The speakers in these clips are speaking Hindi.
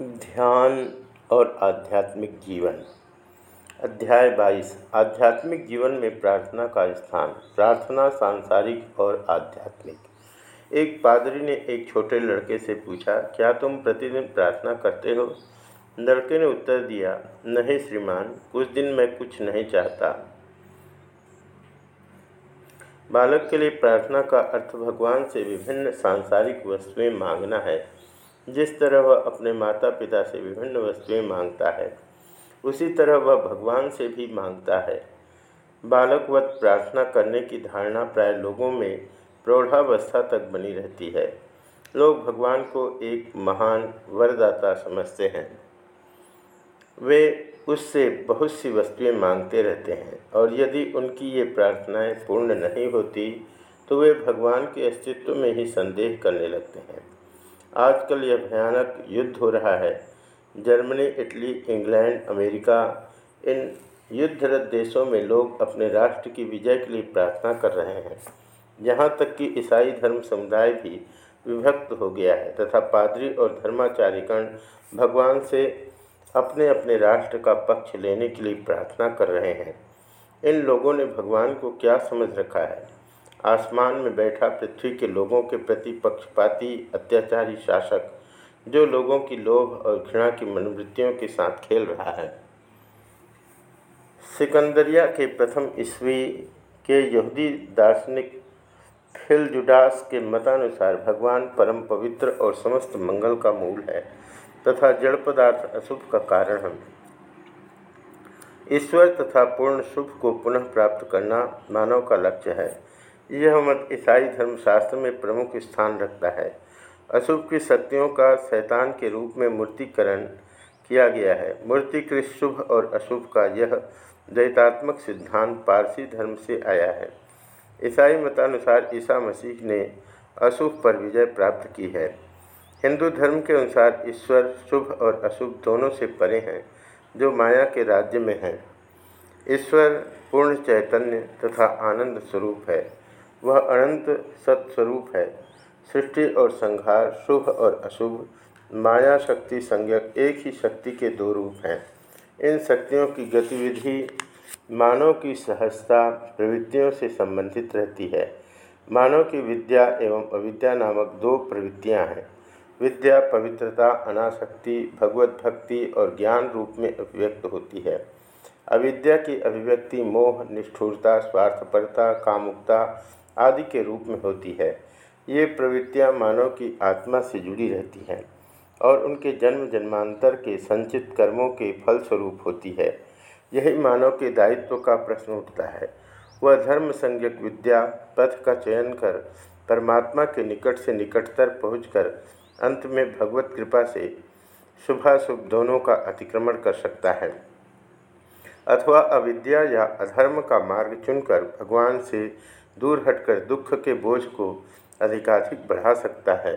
ध्यान और आध्यात्मिक जीवन। अध्याय 22 आध्यात्मिक जीवन में प्रार्थना का स्थान। प्रार्थना सांसारिक और आध्यात्मिक। एक पादरी ने एक छोटे लड़के से पूछा, क्या तुम प्रतिदिन प्रार्थना करते हो? लड़के ने उत्तर दिया, नहीं श्रीमान, कुछ दिन मैं कुछ नहीं चाहता। बालक के लिए प्रार्थना का अर्थ भगवान से विभिन्न सांसारिक वस्तुएँ मांगना है। जिस तरह वह अपने माता पिता से विभिन्न वस्तुएँ माँगता है, उसी तरह वह भगवान से भी माँगता है। बालकवत प्रार्थना करने की धारणा प्राय लोगों में प्रौढ़ावस्था तक बनी रहती है। लोग भगवान को एक महान वरदाता समझते हैं। वे उससे बहुत सी वस्तुएँ मांगते रहते हैं और यदि उनकी ये प्रार्थनाएँ पूर्ण नहीं होती तो वे भगवान के अस्तित्व में ही संदेह करने लगते हैं। आजकल यह भयानक युद्ध हो रहा है। जर्मनी, इटली, इंग्लैंड, अमेरिका, इन युद्धरत देशों में लोग अपने राष्ट्र की विजय के लिए प्रार्थना कर रहे हैं। यहाँ तक कि ईसाई धर्म समुदाय भी विभक्त हो गया है तथा पादरी और धर्माचार्यगण भगवान से अपने अपने राष्ट्र का पक्ष लेने के लिए प्रार्थना कर रहे हैं। इन लोगों ने भगवान को क्या समझ रखा है? आसमान में बैठा पृथ्वी के लोगों के प्रति पक्षपाती, अत्याचारी शासक, जो लोगों की लोभ और घृणा की मनोवृत्तियों के साथ खेल रहा है। सिकंदरिया के प्रथम ईस्वी के यहूदी दार्शनिक फिलजुडास के मतानुसार भगवान परम पवित्र और समस्त मंगल का मूल है तथा जड़ पदार्थ अशुभ का कारण है। ईश्वर तथा पूर्ण शुभ को पुनः प्राप्त करना मानव का लक्ष्य है। यह मत ईसाई धर्मशास्त्र में प्रमुख स्थान रखता है। अशुभ की शक्तियों का शैतान के रूप में मूर्तिकरण किया गया है। मूर्तिकृत शुभ और अशुभ का यह द्वैतात्मक सिद्धांत पारसी धर्म से आया है। ईसाई मतानुसार ईसा मसीह ने अशुभ पर विजय प्राप्त की है। हिंदू धर्म के अनुसार ईश्वर, शुभ और अशुभ दोनों से परे हैं, जो माया के राज्य में हैं। ईश्वर, पूर्ण चैतन्य तथा आनंद स्वरूप है। वह अनंत सत्स्वरूप है। सृष्टि और संहार शुभ और अशुभ माया शक्ति संज्ञक एक ही शक्ति के दो रूप हैं। इन शक्तियों की गतिविधि मानव की सहजता, प्रवृत्तियों से संबंधित रहती है। मानव की विद्या एवं अविद्या नामक दो प्रवृत्तियाँ हैं। विद्या पवित्रता, अनाशक्ति, भगवत भक्ति और ज्ञान रूप में अभिव्यक्त होती है। अविद्या की अभिव्यक्ति मोह, निष्ठुरता, स्वार्थपरता, कामुकता आदि के रूप में होती है। ये प्रवृत्तियाँ मानव की आत्मा से जुड़ी रहती हैं और उनके जन्म जन्मांतर के संचित कर्मों के फलस्वरूप होती है। यही मानव के दायित्व का प्रश्न उठता है। वह धर्म संज्ञक विद्या, पथ का चयन कर, परमात्मा के निकट से निकटतर पहुंचकर अंत में भगवत कृपा से शुभाशुभ दोनों का अतिक्रमण कर सकता है। अथवा अविद्या या अधर्म का मार्ग चुनकर भगवान से दूर हटकर दुख के बोझ को अधिकाधिक बढ़ा सकता है।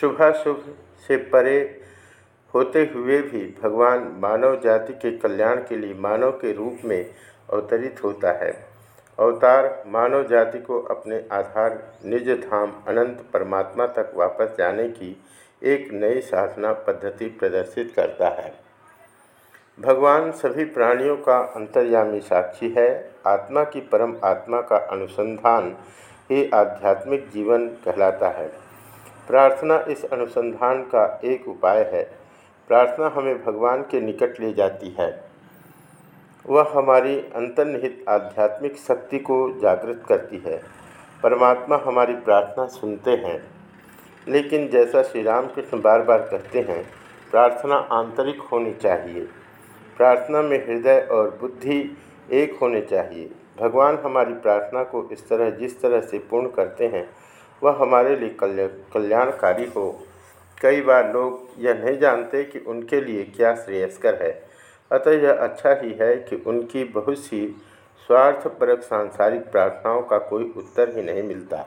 शुभाशुभ से परे होते हुए भी भगवान मानव जाति के कल्याण के लिए मानव के रूप में अवतरित होता है। अवतार मानव जाति को अपने आधार, निज धाम, अनंत परमात्मा तक वापस जाने की एक नई साधना पद्धति प्रदर्शित करता है। भगवान सभी प्राणियों का अंतर्यामी साक्षी है। आत्मा की परम आत्मा का अनुसंधान ही आध्यात्मिक जीवन कहलाता है। प्रार्थना इस अनुसंधान का एक उपाय है। प्रार्थना हमें भगवान के निकट ले जाती है। वह हमारी अंतर्निहित आध्यात्मिक शक्ति को जागृत करती है। परमात्मा हमारी प्रार्थना सुनते हैं। लेकिन जैसा श्री रामकृष्ण बार बार कहते हैं, प्रार्थना आंतरिक होनी चाहिए। प्रार्थना में हृदय और बुद्धि एक होने चाहिए। भगवान हमारी प्रार्थना को इस तरह, जिस तरह से पूर्ण करते हैं, वह हमारे लिए कल्याणकारी हो। कई बार लोग यह नहीं जानते कि उनके लिए क्या श्रेयस्कर है। अतः यह अच्छा ही है कि उनकी बहुत सी स्वार्थपरक सांसारिक प्रार्थनाओं का कोई उत्तर ही नहीं मिलता।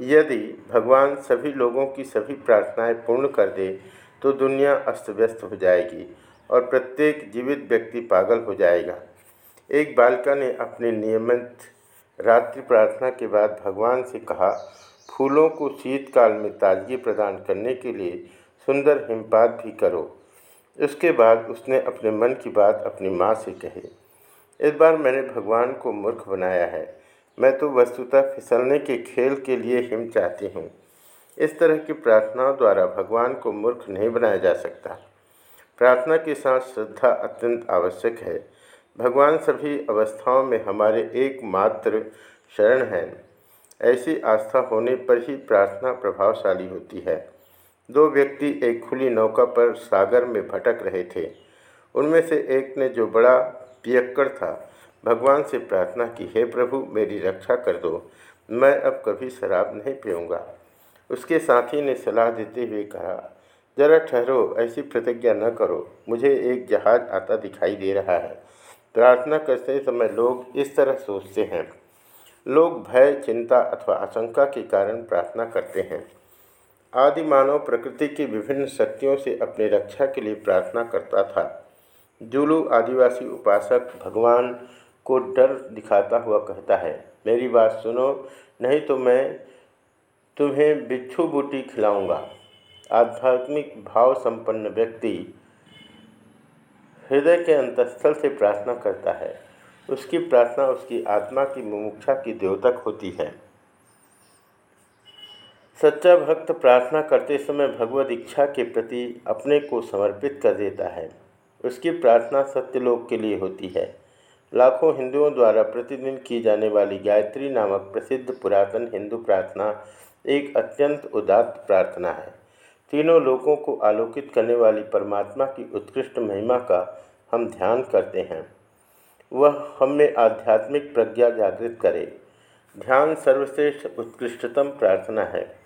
यदि भगवान सभी लोगों की सभी प्रार्थनाएँ पूर्ण कर दे तो दुनिया अस्त व्यस्त हो जाएगी। और प्रत्येक जीवित व्यक्ति पागल हो जाएगा। एक बालिका ने अपनी नियमित रात्रि प्रार्थना के बाद भगवान से कहा, फूलों को शीतकाल में ताजगी प्रदान करने के लिए सुंदर हिमपात भी करो। उसके बाद उसने अपने मन की बात अपनी माँ से कही, इस बार मैंने भगवान को मूर्ख बनाया है। मैं तो वस्तुतः फिसलने के खेल के लिए हिम चाहती हूँ। इस तरह की प्रार्थनाओं द्वारा भगवान को मूर्ख नहीं बनाया जा सकता। प्रार्थना के साथ श्रद्धा अत्यंत आवश्यक है। भगवान सभी अवस्थाओं में हमारे एकमात्र शरण हैं। ऐसी आस्था होने पर ही प्रार्थना प्रभावशाली होती है। दो व्यक्ति एक खुली नौका पर सागर में भटक रहे थे। उनमें से एक ने जो बड़ा पियक्कड़ था, भगवान से प्रार्थना की, हे प्रभु, मेरी रक्षा कर दो, मैं अब कभी शराब नहीं पीऊँगा। उसके साथी ने सलाह देते हुए कहा जरा ठहरो, ऐसी प्रतिज्ञा न करो। मुझे एक जहाज़ आता दिखाई दे रहा है। प्रार्थना करते समय लोग इस तरह सोचते हैं। लोग भय, चिंता अथवा आशंका के कारण प्रार्थना करते हैं। आदि मानव प्रकृति की विभिन्न शक्तियों से अपनी रक्षा के लिए प्रार्थना करता था। जुलू आदिवासी उपासक भगवान को डर दिखाता हुआ कहता है, मेरी बात सुनो, नहीं तो मैं तुम्हें बिच्छू बूटी खिलाऊँगा। आध्यात्मिक भाव संपन्न व्यक्ति हृदय के अंतस्थल से प्रार्थना करता है। उसकी प्रार्थना उसकी आत्मा की मुमुक्षा की द्योतक होती है। सच्चा भक्त प्रार्थना करते समय भगवत इच्छा के प्रति अपने को समर्पित कर देता है। उसकी प्रार्थना सत्यलोक के लिए होती है। लाखों हिंदुओं द्वारा प्रतिदिन की जाने वाली गायत्री नामक प्रसिद्ध पुरातन हिंदू प्रार्थना एक अत्यंत उदात्त प्रार्थना है। तीनों लोगों को आलोकित करने वाली परमात्मा की उत्कृष्ट महिमा का हम ध्यान करते हैं। वह हमें आध्यात्मिक प्रज्ञा जागृत करे। ध्यान सर्वश्रेष्ठ उत्कृष्टतम प्रार्थना है,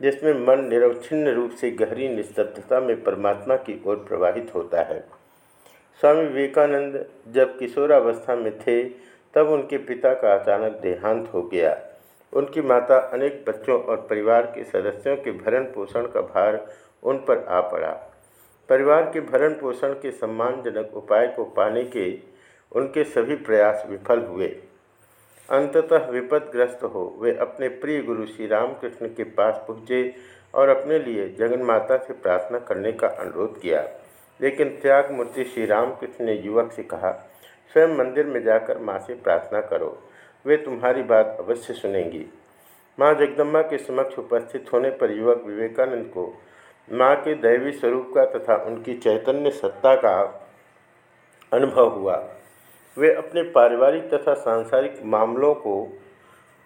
जिसमें मन निरवच्छिन्न रूप से गहरी निस्तब्धता में परमात्मा की ओर प्रवाहित होता है। स्वामी विवेकानंद जब किशोरावस्था में थे, तब उनके पिता का अचानक देहांत हो गया। उनकी माता अनेक बच्चों और परिवार के सदस्यों के भरण पोषण का भार उन पर आ पड़ा। परिवार के भरण पोषण के सम्मानजनक उपाय को पाने के उनके सभी प्रयास विफल हुए। अंततः विपदग्रस्त हो, वे अपने प्रिय गुरु श्री रामकृष्ण के पास पहुँचे और अपने लिए जगन माता से प्रार्थना करने का अनुरोध किया। लेकिन त्याग मूर्ति श्री रामकृष्ण ने युवक से कहा, स्वयं मंदिर में जाकर माँ से प्रार्थना करो। वे तुम्हारी बात अवश्य सुनेंगी। माँ जगदम्बा के समक्ष उपस्थित होने पर युवक विवेकानंद को माँ के दैवी स्वरूप का तथा उनकी चैतन्य सत्ता का अनुभव हुआ। वे अपने पारिवारिक तथा सांसारिक मामलों को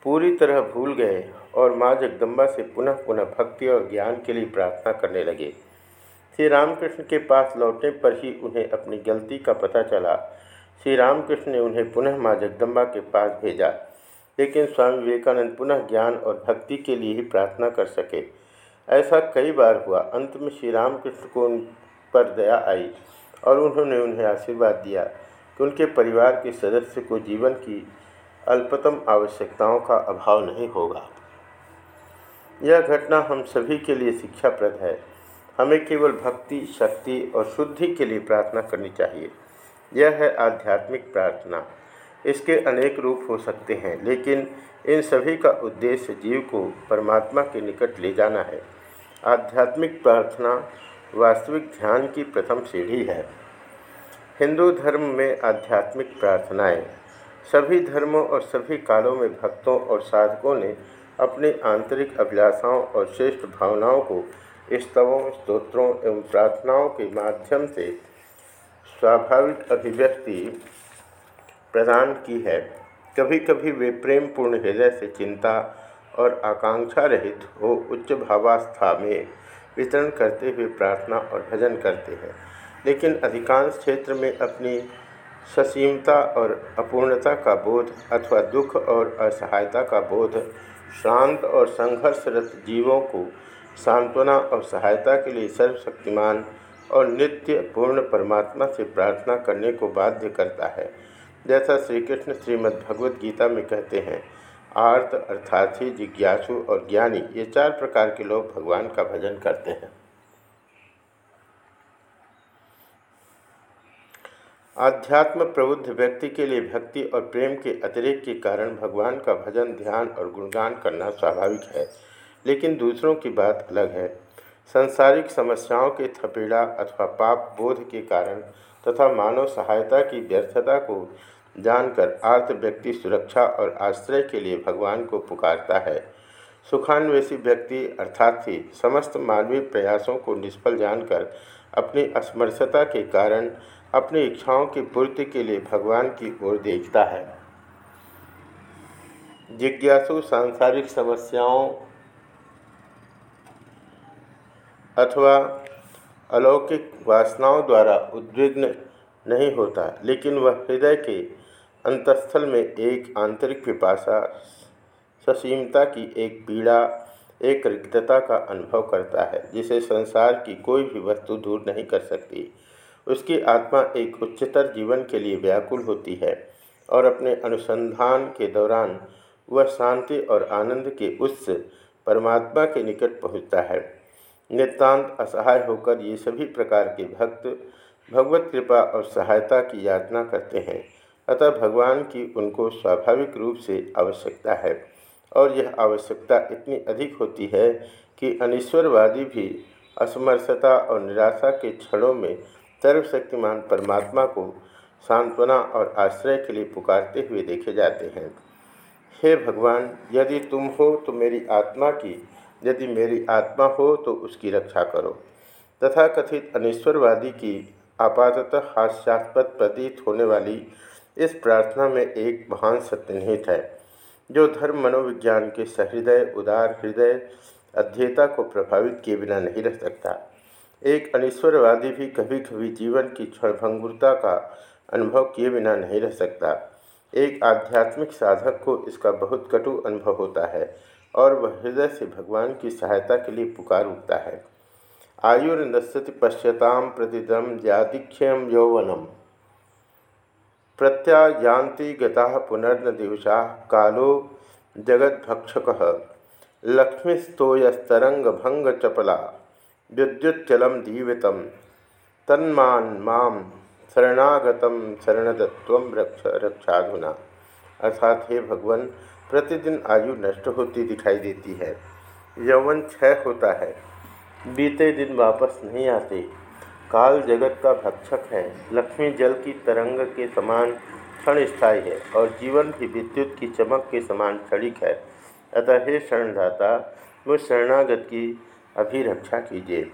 पूरी तरह भूल गए और माँ जगदम्बा से पुनः पुनः भक्ति और ज्ञान के लिए प्रार्थना करने लगे। श्री रामकृष्ण के पास लौटने पर ही उन्हें अपनी गलती का पता चला श्री रामकृष्ण ने उन्हें पुनः माँ जगदम्बा के पास भेजा, लेकिन स्वामी विवेकानंद पुनः ज्ञान और भक्ति के लिए ही प्रार्थना कर सके। ऐसा कई बार हुआ। अंत में श्री रामकृष्ण को उन पर दया आई और उन्होंने उन्हें आशीर्वाद दिया कि उनके परिवार के सदस्य को जीवन की अल्पतम आवश्यकताओं का अभाव नहीं होगा। यह घटना हम सभी के लिए शिक्षाप्रद है। हमें केवल भक्ति, शक्ति और शुद्धि के लिए प्रार्थना करनी चाहिए। यह है आध्यात्मिक प्रार्थना। इसके अनेक रूप हो सकते हैं, लेकिन इन सभी का उद्देश्य जीव को परमात्मा के निकट ले जाना है। आध्यात्मिक प्रार्थना वास्तविक ध्यान की प्रथम सीढ़ी है। हिंदू धर्म में आध्यात्मिक प्रार्थनाएँ। सभी धर्मों और सभी कालों में भक्तों और साधकों ने अपनी आंतरिक अभिलाषाओं और श्रेष्ठ भावनाओं को स्तवों, स्तोत्रों एवं प्रार्थनाओं के माध्यम से स्वाभाविक अभिव्यक्ति प्रदान की है। कभी कभी वे प्रेम पूर्ण हृदय से चिंता और आकांक्षा रहित हो उच्च भावास्था में वितरण करते हुए प्रार्थना और भजन करते हैं। लेकिन अधिकांश क्षेत्र में अपनी ससीमता और अपूर्णता का बोध अथवा दुख और असहायता का बोध शांत और संघर्षरत जीवों को सांत्वना और सहायता के लिए सर्वशक्तिमान और नित्य पूर्ण परमात्मा से प्रार्थना करने को बाध्य करता है। जैसा श्री कृष्ण श्रीमद् भगवद गीता में कहते हैं आर्थ अर्थार्थी जिज्ञासु और ज्ञानी, ये चार प्रकार के लोग भगवान का भजन करते हैं। आध्यात्म प्रबुद्ध व्यक्ति के लिए भक्ति और प्रेम के अतिरिक्त के कारण भगवान का भजन ध्यान और गुणगान करना स्वाभाविक है, लेकिन दूसरों की बात अलग है। संसारिक समस्याओं के थपेड़ा अथवा पाप बोध के कारण तथा मानव सहायता की व्यर्थता को जानकर आर्थ व्यक्ति सुरक्षा और आश्रय के लिए भगवान को पुकारता है। सुखान्वेषी व्यक्ति अर्थात ही समस्त मानवीय प्रयासों को निष्फल जानकर अपनी असमर्थता के कारण अपनी इच्छाओं की पूर्ति के लिए भगवान की ओर देखता है। जिज्ञासु सांसारिक समस्याओं अथवा अलौकिक वासनाओं द्वारा उद्विग्न नहीं होता, लेकिन वह हृदय के अंतस्थल में एक आंतरिक पिपासा, ससीमता की एक पीड़ा, एक रिक्तता का अनुभव करता है, जिसे संसार की कोई भी वस्तु दूर नहीं कर सकती। उसकी आत्मा एक उच्चतर जीवन के लिए व्याकुल होती है और अपने अनुसंधान के दौरान वह शांति और आनंद के उस परमात्मा के निकट पहुँचता है। नितांत असहाय होकर ये सभी प्रकार के भक्त भगवत कृपा और सहायता की याचना करते हैं। अतः भगवान की उनको स्वाभाविक रूप से आवश्यकता है और यह आवश्यकता इतनी अधिक होती है कि अनिश्वरवादी भी असमर्थता और निराशा के क्षणों में सर्वशक्तिमान परमात्मा को सांत्वना और आश्रय के लिए पुकारते हुए देखे जाते हैं। हे भगवान, यदि तुम हो तो मेरी आत्मा की यदि मेरी आत्मा हो तो उसकी रक्षा करो। तथा कथित अनिश्वरवादी की आपातः हास्यास्पद प्रतीत होने वाली इस प्रार्थना में एक महान सत्य निहित है, जो धर्म मनोविज्ञान के सहृदय, उदार हृदय, अध्येता को प्रभावित किए बिना नहीं रह सकता। एक अनिश्वरवादी भी कभी कभी जीवन की क्षणभंगुरता का अनुभव किए बिना नहीं रह सकता। एक आध्यात्मिक साधक को इसका बहुत कटु अनुभव होता है। और वह हृदय से भगवान की सहायता के लिए पुकार उठता है। आयुर्नश्यति पश्यताम प्रतिदम जातिक्षयम यौवनम प्रत्यायांति गता पुनर्न दिवसा कालो जगद्भक्षक। लक्ष्मीस्तोयस्तरंगभंगचपला विद्युच्चलम दीवित। तन्मान माम शरणागत शरणदत्व रक्ष रक्षाधुना। अर्थात हे भगवान प्रतिदिन आयु नष्ट होती दिखाई देती है। यौवन क्षय होता है। बीते दिन वापस नहीं आते। काल जगत का भक्षक है। लक्ष्मी जल की तरंग के समान क्षण स्थायी है और जीवन भी विद्युत की चमक के समान क्षणिक है। अतः हे शरणदाता, मुझ शरणागत की अभिरक्षा कीजिए।